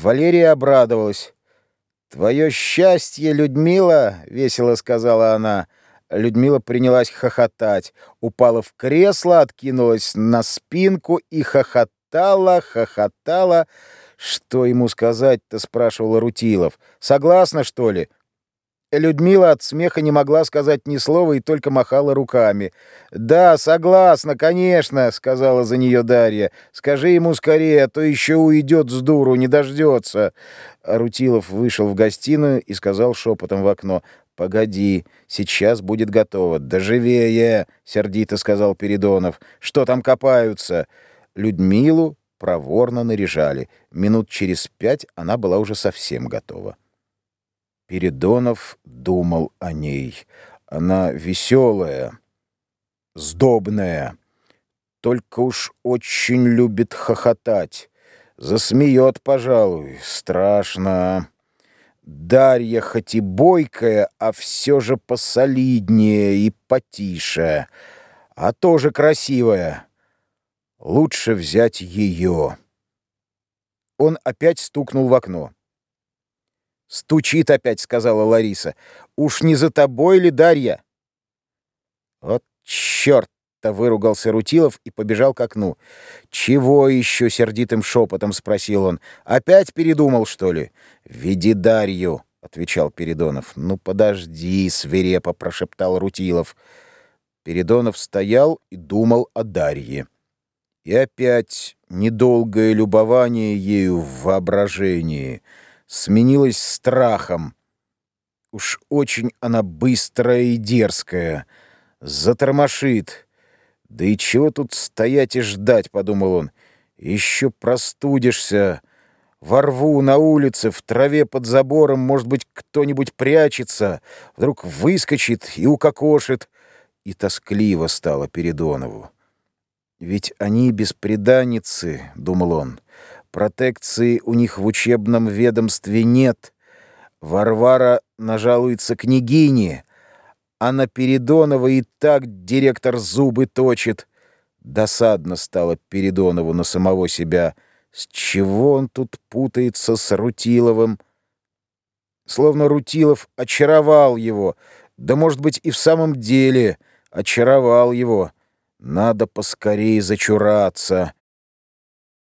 Валерия обрадовалась. «Твое счастье, Людмила!» — весело сказала она. Людмила принялась хохотать, упала в кресло, откинулась на спинку и хохотала, хохотала. «Что ему сказать-то?» — спрашивал Рутилов. «Согласна, что ли?» Людмила от смеха не могла сказать ни слова и только махала руками. «Да, согласна, конечно», — сказала за нее Дарья. «Скажи ему скорее, а то еще уйдет с дуру, не дождется». Рутилов вышел в гостиную и сказал шепотом в окно. «Погоди, сейчас будет готово». «Да живее!» — сердито сказал Передонов. «Что там копаются?» Людмилу проворно наряжали. Минут через пять она была уже совсем готова. Передонов думал о ней. Она веселая, сдобная, только уж очень любит хохотать. Засмеет, пожалуй, страшно. Дарья хоть и бойкая, а все же посолиднее и потише, а тоже красивая. Лучше взять ее. Он опять стукнул в окно. «Стучит опять», — сказала Лариса. «Уж не за тобой ли, Дарья?» «Вот черт-то!» — выругался Рутилов и побежал к окну. «Чего еще?» — сердитым шепотом спросил он. «Опять передумал, что ли?» «Веди Дарью», — отвечал Передонов. «Ну, подожди», — свирепо прошептал Рутилов. Передонов стоял и думал о Дарье. И опять недолгое любование ею в воображении — сменилась страхом. Уж очень она быстрая и дерзкая, затормошит. Да и чего тут стоять и ждать, подумал он. Еще простудишься. Во рву, на улице, в траве под забором, может быть, кто-нибудь прячется, вдруг выскочит и укокошит. И тоскливо стало Передонову. Ведь они беспреданницы, думал он. Протекции у них в учебном ведомстве нет. Варвара нажалуется княгине, а на Передонова и так директор зубы точит. Досадно стало Передонову на самого себя. С чего он тут путается с Рутиловым? Словно Рутилов очаровал его, да, может быть, и в самом деле очаровал его. Надо поскорее зачураться.